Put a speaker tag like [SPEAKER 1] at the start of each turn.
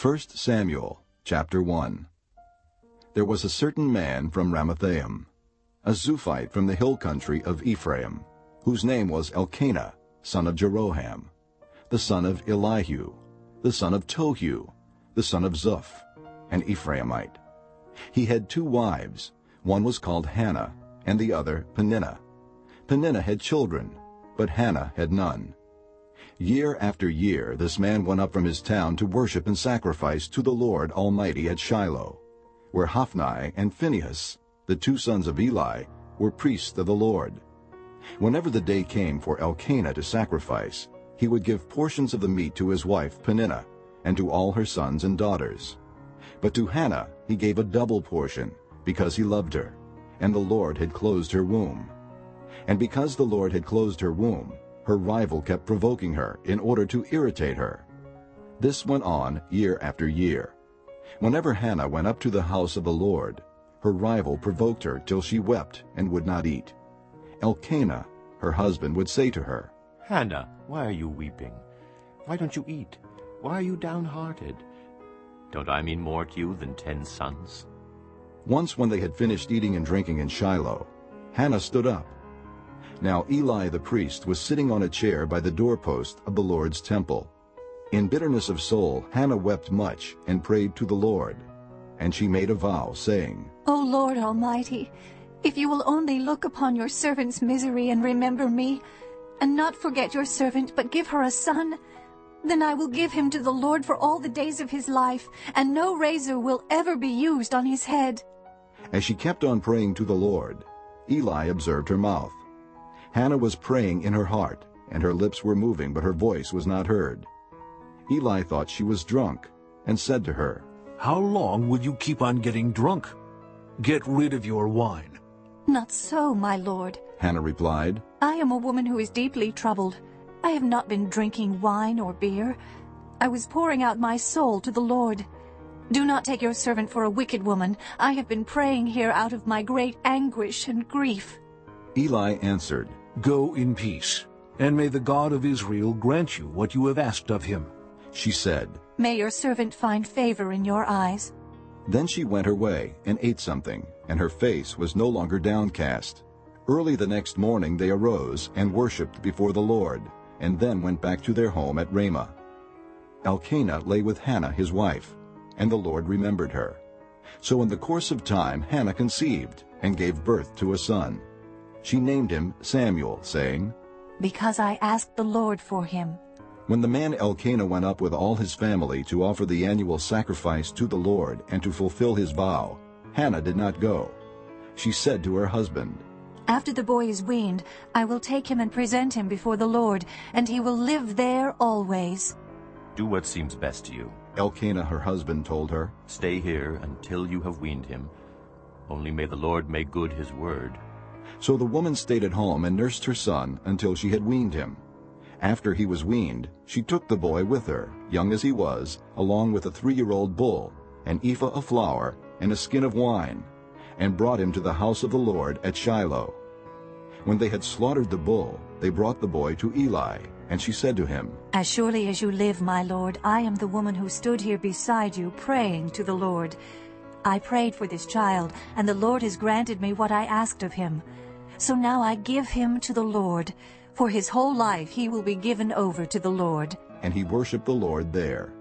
[SPEAKER 1] 1 Samuel chapter 1 There was a certain man from Ramathaim, a Zuphite from the hill country of Ephraim, whose name was Elkanah, son of Jeroham, the son of Elihu, the son of Tohu, the son of Zuph, an Ephraimite. He had two wives. One was called Hannah, and the other Peninnah. Peninnah had children, but Hannah had none. Year after year this man went up from his town to worship and sacrifice to the Lord Almighty at Shiloh, where Hophni and Phinehas, the two sons of Eli, were priests of the Lord. Whenever the day came for Elkanah to sacrifice, he would give portions of the meat to his wife Peninnah, and to all her sons and daughters. But to Hannah he gave a double portion, because he loved her, and the Lord had closed her womb. And because the Lord had closed her womb, her rival kept provoking her in order to irritate her. This went on year after year. Whenever Hannah went up to the house of the Lord, her rival provoked her till she wept and would not eat. Elkanah, her husband, would say to her,
[SPEAKER 2] Hannah, why are you weeping? Why don't you eat? Why are you downhearted? Don't I mean more to you than ten sons?
[SPEAKER 1] Once when they had finished eating and drinking in Shiloh, Hannah stood up now Eli the priest was sitting on a chair by the doorpost of the Lord's temple. In bitterness of soul Hannah wept much and prayed to the Lord. And she made a vow, saying,
[SPEAKER 3] O Lord Almighty, if you will only look upon your servant's misery and remember me, and not forget your servant, but give her a son, then I will give him to the Lord for all the days of his life, and no razor will ever be used on his head.
[SPEAKER 1] As she kept on praying to the Lord, Eli observed her mouth. Hannah was praying in her heart, and her lips were moving, but her voice was not heard. Eli thought she was drunk, and said to her,
[SPEAKER 4] How long will you keep on getting drunk? Get rid of your wine.
[SPEAKER 3] Not so, my lord,
[SPEAKER 1] Hannah replied.
[SPEAKER 3] I am a woman who is deeply troubled. I have not been drinking wine or beer. I was pouring out my soul to the Lord. Do not take your servant for a wicked woman. I have been praying here out of my great anguish and grief.
[SPEAKER 1] Eli answered,
[SPEAKER 4] Go in peace, and may the God of Israel grant you what you have asked of him.
[SPEAKER 1] She said,
[SPEAKER 3] May your servant find favor in your eyes.
[SPEAKER 1] Then she went her way and ate something, and her face was no longer downcast. Early the next morning they arose and worshipped before the Lord, and then went back to their home at Ramah. Elkanah lay with Hannah his wife, and the Lord remembered her. So in the course of time Hannah conceived, and gave birth to a son. She named him Samuel, saying,
[SPEAKER 3] Because I asked the Lord for him.
[SPEAKER 1] When the man Elkanah went up with all his family to offer the annual sacrifice to the Lord and to fulfill his vow, Hannah did not go. She said to her husband,
[SPEAKER 3] After the boy is weaned, I will take him and present him before the Lord, and he will live there always.
[SPEAKER 2] Do what seems best to you.
[SPEAKER 1] Elkanah her husband told her,
[SPEAKER 2] Stay here until you have weaned him. Only may the Lord make good his word.
[SPEAKER 1] So the woman stayed at home and nursed her son until she had weaned him. After he was weaned, she took the boy with her, young as he was, along with a three-year-old bull, an ephah of flour, and a skin of wine, and brought him to the house of the Lord at Shiloh. When they had slaughtered the bull, they brought the boy to Eli, and she said to him,
[SPEAKER 3] As surely as you live, my lord, I am the woman who stood here beside you praying to the Lord. I prayed for this child, and the Lord has granted me what I asked of him. So now I give him to the Lord. For his whole life he will be given over to the Lord.
[SPEAKER 1] And he worshipped the Lord there.